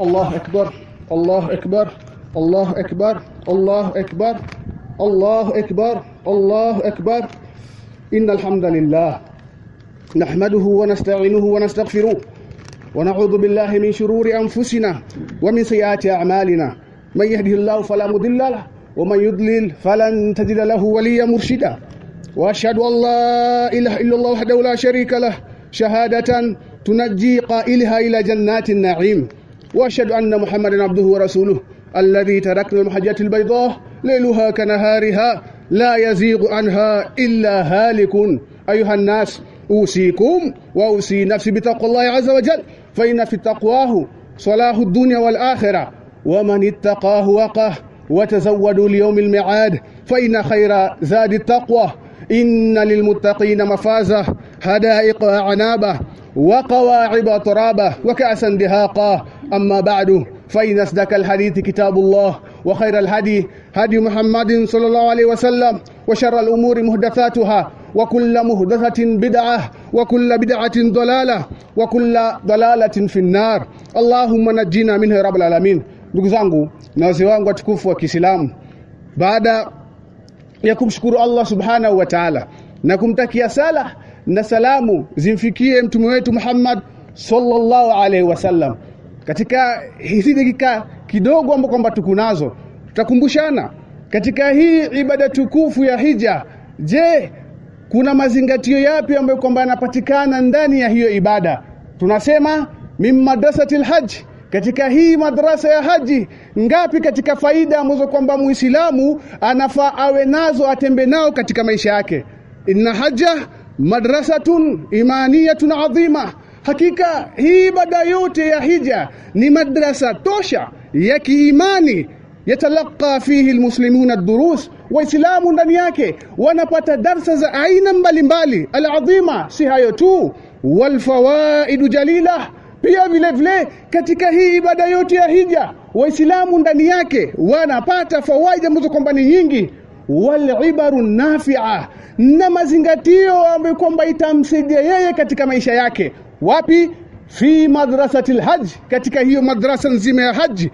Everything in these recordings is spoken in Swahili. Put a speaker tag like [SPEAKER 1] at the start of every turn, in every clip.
[SPEAKER 1] الله أكبر الله أكبر الله أكبر الله أكبر الله أكبر الله أكبر. إن الحمد لله نحمده ونستعينه ونستغفره ونعوذ بالله من شرور أنفسنا ومن سيئات أعمالنا. من يهده الله فلا مضل له ومن يضلل فلن تجد له وليا مرشدا. وأشهد أن لا إله إلا الله وحده لا شريك له شهادة تنجي قائلها إلى جنات النعيم. وأشهد أن محمدا عبده ورسوله الذي تركنا المحجة البيضاء ليلها كنهارها لا يزيغ عنها إلا هالك. أيها الناس أوصيكم وأوصي نفسي بتقوى الله عز وجل فإن في تقواه صلاح الدنيا والآخرة ومن اتقاه وقاه وتزودوا ليوم الميعاد فإن خير زاد التقوى. إن للمتقين مفازة. حدائق عنابة وقواعب ترابة وكأسا دهاقا أما بعد فإن أصدق الحديث كتاب الله وخير الهدي هدي محمد صلى الله عليه وسلم وشر الأمور محدثاتها وكل محدثة بدعة وكل بدعة ضلالة وكل ضلالة في النار. اللهم نجينا منه رب العالمين. ndugu zangu na wazee ya kumshukuru Allah subhanahu wa ta'ala na kumtakia sala na salamu zimfikie mtume wetu Muhammad sallallahu alaihi wasallam. Katika hizi dakika kidogo ambapo kwamba tuko nazo tutakumbushana katika hii ibada tukufu ya hija. Je kuna mazingatio yapi ambayo kwamba yanapatikana ndani ya hiyo ibada? Tunasema min madrasatil hajj. Katika hii madrasa ya haji ngapi katika faida ambazo kwamba muislamu anafaa awe nazo atembe nao katika maisha yake? Inna haja madrasatun imaniyatun adhima hakika hii ibada yote ya hija ni madrasa tosha ya kiimani. Yatalaka fihi almuslimuna ad-durus. Waislamu ndani yake wanapata darsa za aina mbalimbali. Aladhima si hayo tu walfawaidu jalila. Pia vile vile katika hii ibada yote ya hija waislamu ndani yake wanapata fawaida ambazo kwamba ni nyingi walibaru nafia na mazingatio ambayo kwamba itamsaidia yeye katika maisha yake. Wapi? Fi madrasati lhaji katika hiyo madrasa nzima ya haji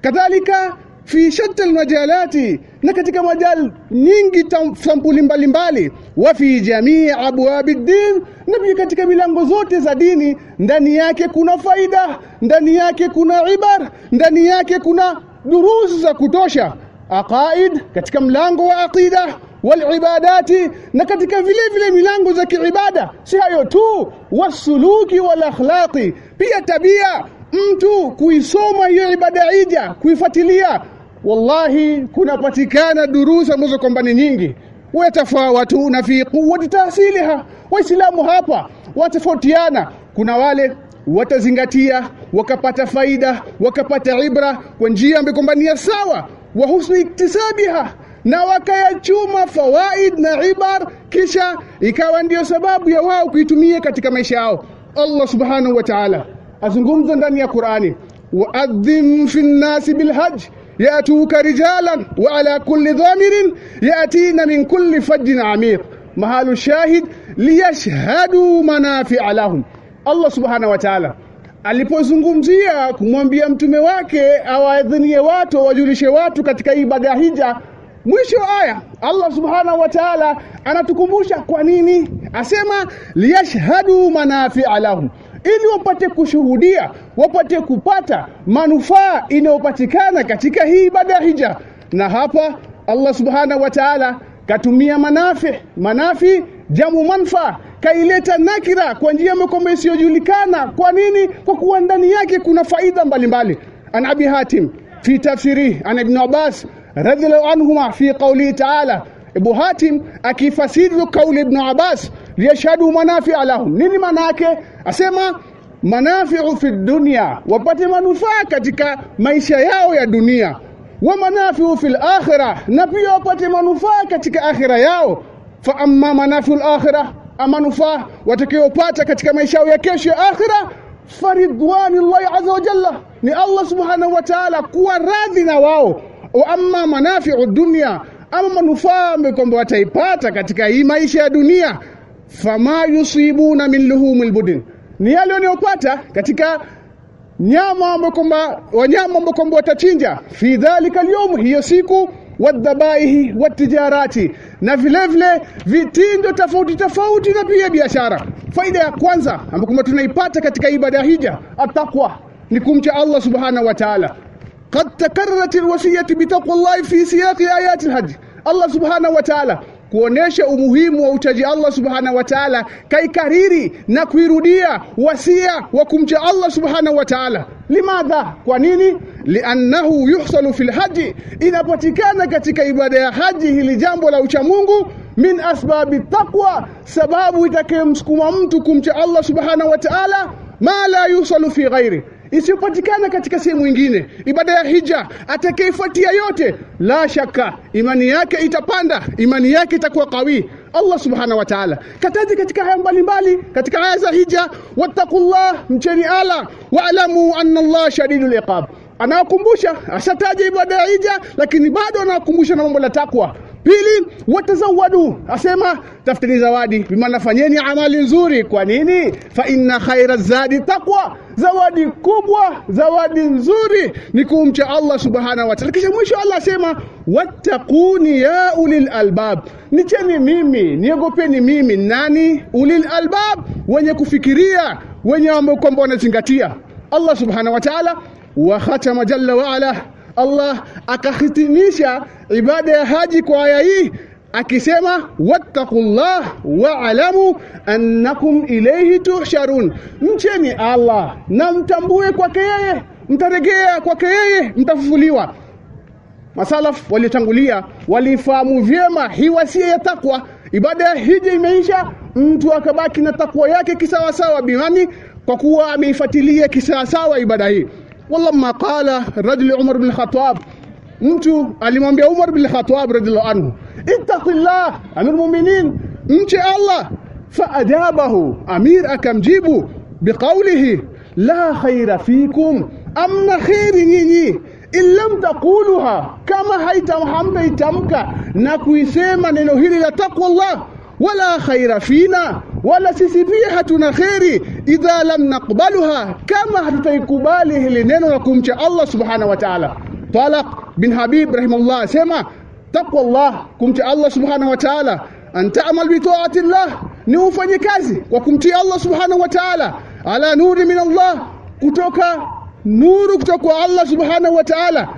[SPEAKER 1] kadhalika fi shatta almajalati na katika majal nyingi sampuli mbalimbali. Wa fi jamii abwabi din na pia katika milango zote za dini ndani yake kuna faida ndani yake kuna ibar ndani yake kuna durusu za kutosha aqaid katika mlango wa aqida walibadati na katika vile vile milango za kiibada. Si hayo tu wasuluki wal akhlaqi. Pia tabia mtu kuisoma hiyo ibada ija kuifuatilia wallahi kunapatikana durusa ambazo kwamba ni nyingi. Na fi quwwati tahsiliha waislamu hapa watafautiana kuna wale watazingatia wakapata faida wakapata ibra kwa njia ambayo kwamba ni sawa wa husni iktisabiha na wakayachuma fawaid na ibar kisha ikawa ndiyo sababu ya wao kuitumia katika maisha yao. Allah subhanahu wa ta'ala azungumza ndani ya Qur'ani wa'adhim fi nnasi bilhajj yatuka rijalan wa ala kulli dhamirin yatina min kulli fajjin amiq mahalu shahid liyashhadu manafi'a Allah subhanahu wa ta'ala alipozungumzia kumwambia mtume wake awaadhinie watu wajulishe watu katika ibada ya hija mwisho aya Allah subhanahu wa ta'ala anatukumbusha kwa nini? Asema liyashhadu manafi'a lahum ili wapate kushuhudia wapate kupata manufaa inayopatikana katika hii ibada ya hija. Na hapa Allah subhanahu wa ta'ala katumia manafi manafi jamu manfa kaileta nakira kwa njia kwamba isiyojulikana. Kwa nini? Kwa kuwa ndani yake kuna faida mbalimbali. An abi hatim fi tafsiri an ibn abbas radhiallahu anhuma fi qawli ta'ala. Abu Hatim akifasiri kauli Ibn Abbas liyashhadu manafi'a lahum. Nini maana yake? Asema manafi'u fi dunya wapate manufaa katika maisha yao ya dunia. Wa manafi'u fil akhirah na pia wapate manufaa katika akhira yao fa amma manafi'ul akhirah amanufaa watakayopata katika maisha ya kesho ya akhira faridwanillahi azza wa jalla ni Allah subhanahu wa ta'ala kuwa radhi na wao. Wa amma manafi'u dunya ama manufaa ambayo kwamba wataipata katika hii maisha ya dunia. Fama yusibuna min luhumil budin ni yale wanayopata katika nyama ambayo kwamba wanyama ambao kwamba watachinja. Fi dhalika alyawm hiyo siku wadhabaihi watijarati, na vile vile vitindo tofauti tofauti na pia biashara. Faida ya kwanza ambayo tunaipata katika ibada hija atakwa ni kumcha Allah subhanahu wa ta'ala. Qad takarrarat alwasiyati bitaqwallahi fi siyaqi ayati alhajj. Allah subhanahu wa ta'ala kuonesha umuhimu wa uchaji Allah subhanahu wa ta'ala kaikariri na kuirudia wasia wa kumcha Allah subhanahu wa ta'ala. Limadha? Kwa nini? Liannahu yuhsalu fil haji. Inapatikana katika ibada ya haji hili jambo la uchamungu min asbabi taqwa sababu itakayemsukuma mtu kumcha Allah subhanahu wa ta'ala ma la yusalu fi ghairi isiyopatikana katika sehemu ingine. ibada ya hija atakayefuatia yote la shaka imani yake itapanda imani yake itakuwa kawi Allah subhanahu wa ta'ala. Kataja katika haya mbalimbali katika aya za hija wattaqullah mcheni ala wa'lamu anna Allah shadidul iqab. Anawakumbusha ashataja ibada ya hija lakini bado anawakumbusha na mambo la takwa Pili, watazawadu, asema tafuteni zawadi, bimaana fanyeni amali nzuri. Kwa nini? Fa inna khaira zadi taqwa, zawadi kubwa, zawadi nzuri ni kumcha Allah subhanahu wa ta'ala. Kisha mwisho Allah asema wattaquni ya ulil albab, nicheni mimi, niogopeni mimi. Nani? Ulil albab, wenye kufikiria, wenye ambao kwamba wanazingatia. Allah subhanahu wa ta'ala wa khatama jalla wa ala Allah akahitimisha ibada ya haji kwa aya hii akisema wattaqullah wa'lamu annakum ilayhi tuhsharun, mcheni Allah na mtambue kwake yeye, mtaregea kwake yeye, mtafufuliwa. Masalaf waliotangulia walifahamu vyema hii wasia ya takwa. Ibada ya hija imeisha, mtu akabaki na takwa yake kisawasawa, bimani kwa kuwa ameifuatilia kisawasawa ibada hii. Walamma qala rajuli Umar bin Khattab, mtu alimwambia Umar bin Khattab radhiallahu anhu, ittaqillah, amir mu'minin, mche Allah. Faajabahu, amir akamjibu biqaulihi la khaira fikum, amna khairi nyinyi in lam taquluha, kama hamtaitamka na kuisema neno hili la taqwa Allah wala khaira fina, wala sisi pia hatuna kheri idha lam naqbaluha, kama hatutaikubali hili neno la kumcha Allah subhanahu wa ta'ala. Talaq bin Habib rahimahullah asema taqwa Allah, kumcha Allah subhanahu wa ta'ala, an ta'mal bi ta'ati Allah, ni ufanye kazi kwa kumtii Allah subhanahu wa ta'ala, ala nuri min Allah, kutoka nuru kutoka kwa Allah subhanahu wa ta'ala.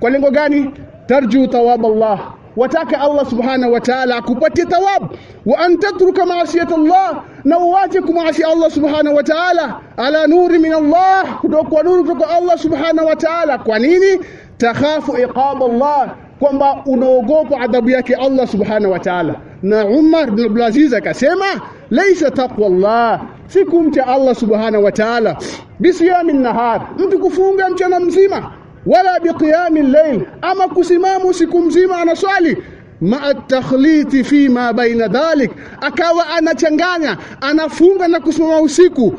[SPEAKER 1] Kwa lengo gani? tarju thawab Allah wataka Allah subhanahu wa ta'ala akupatie thawabu wa an tatruka maasiyat Allah na uwache kumwasi Allah subhanahu wa ta'ala. Ala nuri min Allah kutoka kwa nuru kutoka Allah subhanahu wa ta'ala. Kwa nini? Takhafu iqab Allah kwamba unaogopa adhabu yake Allah subhanahu wa ta'ala. Na Umar bin Abdul Aziz akasema laysa taqwa Allah si kumcha Allah subhanahu wa ta'ala. Bisiyami nahar mtu kufunga mchana mzima wala biqiyami llail, ama kusimama usiku mzima anaswali maa takhliti fi ma baina dhalik, akawa anachanganya anafunga na kusimama usiku.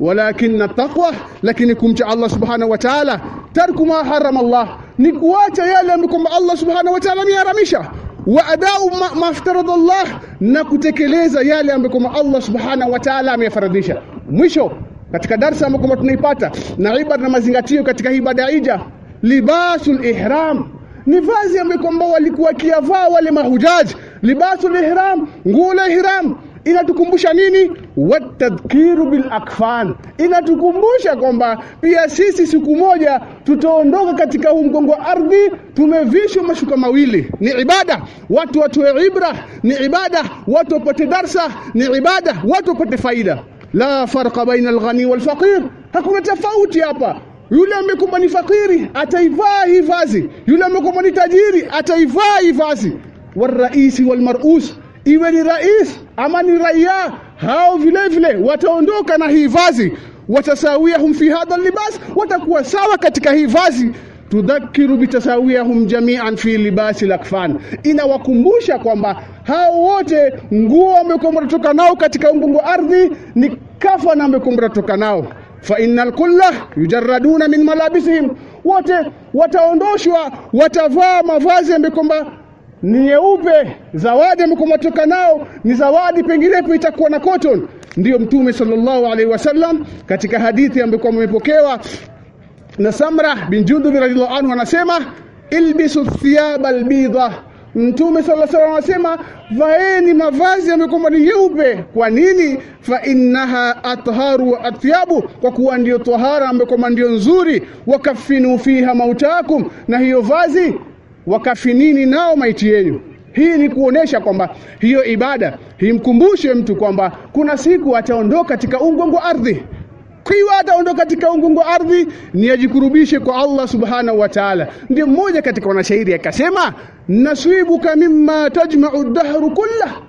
[SPEAKER 1] Walakin taqwa, lakini kumcha Allah subhanahu wa ta'ala, tarku ma harama Allah, ni kuacha yale ambayo Allah subhanahu wa ta'ala ameharamisha wa adau ma, ma aftarada Allah, na kutekeleza yale ambayo kwamba Allah subhanahu wa ta'ala amefaradhisha. Mwisho katika darsa ambayo tunaipata na ibada na mazingatio katika ibada ya hija libasul ihram ni vazi ambayo kwamba walikuwa kiavaa wale mahujaji. Libasul ihram, nguo la ihram inatukumbusha nini? Watadhkiru bil akfan, inatukumbusha kwamba pia sisi siku moja tutaondoka katika huu mgongo wa ardhi tumevishwa mashuka mawili. Ni ibada watu watoe ibra, ni ibada watu wapate darsa, ni ibada watu wapate faida. La farqa baina alghani walfaqir, hakuna tofauti hapa yule amekumbwa ni fakiri ataivaa hii vazi, yule amekumbwa ni tajiri ataivaa hii vazi. Waraisi walmarus, iwe ni rais ama ni raia, hao vile vile wataondoka na hii vazi. Watasawiyahum fi hadha libas, watakuwa sawa katika hii vazi. Tudhakiru bitasawiyahum jamian fi libasi lakfan, inawakumbusha kwamba hao wote nguo ambayo toka nao katika mgongo ardhi ni kafana wamekomba toka nao fa innal kulla yujarraduna min malabisihim, wote wataondoshwa, watavaa mavazi ambayo ni nyeupe. Zawadi ambayo toka nao ni zawadi, penginepo itakuwa na cotton. Ndiyo Mtume sallallahu alaihi wasallam katika hadithi ambayo kwamba imepokewa na Samra bin Jundub radhiallahu anhu anasema ilbisu thiyaba albidha Mtume sala salam anasema vaeni mavazi yamekomba ni nyeupe. Kwa nini? fa innaha atharu wa atyabu, kwa kuwa ndio tahara ambayo ndio nzuri. Wakafinu fiha mautakum, na hiyo vazi wakafinini nao maiti yenu. Hii ni kuonesha kwamba hiyo ibada himkumbushe mtu kwamba kuna siku ataondoka katika ungongo ardhi kiwa ataondoka katika ungungu ardhi ni ajikurubishe kwa Allah subhanahu wa ta'ala. Ndio mmoja katika wanashairi akasema, nasibuka mimma tajma'u dahru kullah,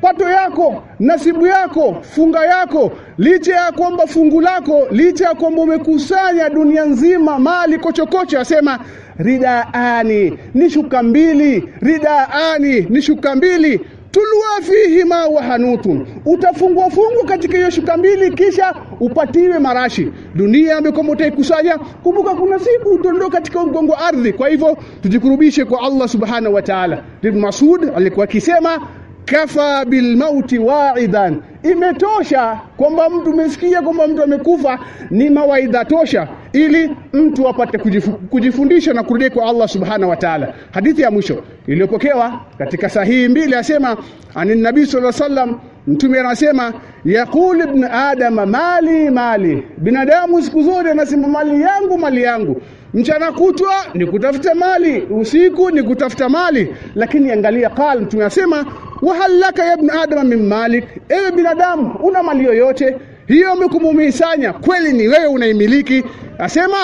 [SPEAKER 1] pato yako nasibu yako funga yako, licha ya kwamba fungu lako, licha ya kwamba umekusanya dunia nzima mali kochokocho, asema ridaani, ni shuka mbili, ridaani, ni shuka mbili tulwa fihima wa hanutun, utafungwa fungwa katika hiyo shuka mbili, kisha upatiwe marashi. Dunia ambayo utaikusanya, kumbuka kuna siku utaondoka katika mgongo ardhi. Kwa hivyo tujikurubishe kwa Allah subhanahu wa ta'ala. Ibn Masud alikuwa akisema kafa bilmauti waidan, imetosha kwamba mtu umesikia kwamba mtu amekufa, ni mawaidha tosha, ili mtu apate kujifu, kujifundisha na kurudi kwa Allah subhanahu wa ta'ala. Hadithi ya mwisho iliyopokewa katika sahihi mbili asema ani nabii sallallahu alaihi wasallam, mtume anasema yaqul ibn adam mali mali, binadamu siku zote anasema mali yangu mali yangu mchana kutwa ni kutafuta mali, usiku ni kutafuta mali. Lakini angalia, qal mtume anasema wahalaka ya ibn adam min malik, ewe binadamu una mali yoyote? Hiyo umekumisanya kweli ni wewe unaimiliki? Asema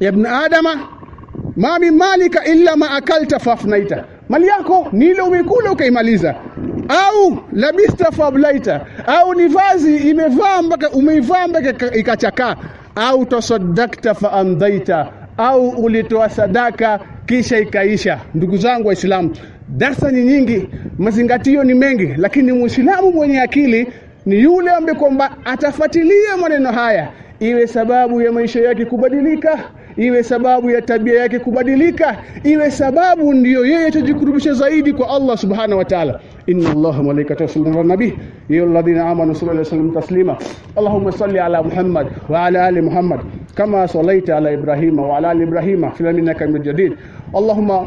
[SPEAKER 1] ya ibn adama ma min malika illa ma akalta fafnaita, mali yako ni ile umekula ukaimaliza, au labista fablaita, au ni vazi imevaa mpaka umeivaa mpaka ikachakaa au tasaddakta fa amdaita, au ulitoa sadaka kisha ikaisha. Ndugu zangu Waislamu, darsa ni nyingi, mazingatio ni mengi, lakini muislamu mwenye akili ni yule ambaye kwamba atafuatilia maneno haya, iwe sababu ya maisha yake kubadilika, iwe sababu ya tabia yake kubadilika, iwe sababu ndiyo yeye atajikurubisha zaidi kwa Allah subhanahu wa ta'ala. inna Allaha malaikatahu yusalluna ala nabi ya alladhina amanu sallu alayhi wa sallimu taslima Allahumma salli ala Muhammad wa ala ali Muhammad kama sallaita ala Ibrahima wa ala ali Ibrahima fil innaka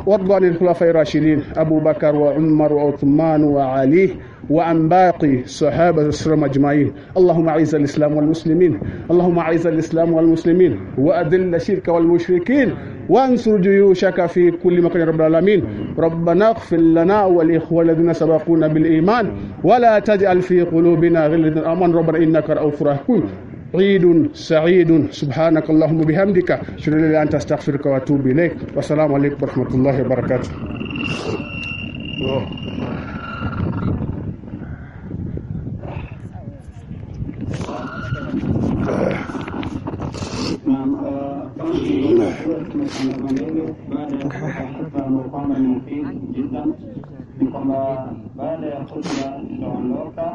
[SPEAKER 1] warda anil khulafai rashidin Abu Bakar wa Umar wa Uthman wa Ali وعن باقي صحابة السلام أجمعين. اللهم أعز الإسلام والمسلمين. اللهم أعز الإسلام والمسلمين. وأذل الشرك والمشركين. وانصر جيوشك في كل مكان رب العالمين. ربنا اغفر لنا والإخوة الذين سبقونا بالإيمان. ولا تجعل في قلوبنا غل أمان ربنا إنك رؤوف رحيم. عيد سعيد. سبحانك اللهم بحمدك أشهد أن لا أنت أستغفرك وأتوب إليك. والسلام عليكم ورحمة الله وبركاته.
[SPEAKER 2] Baada ya khutba tutaondoka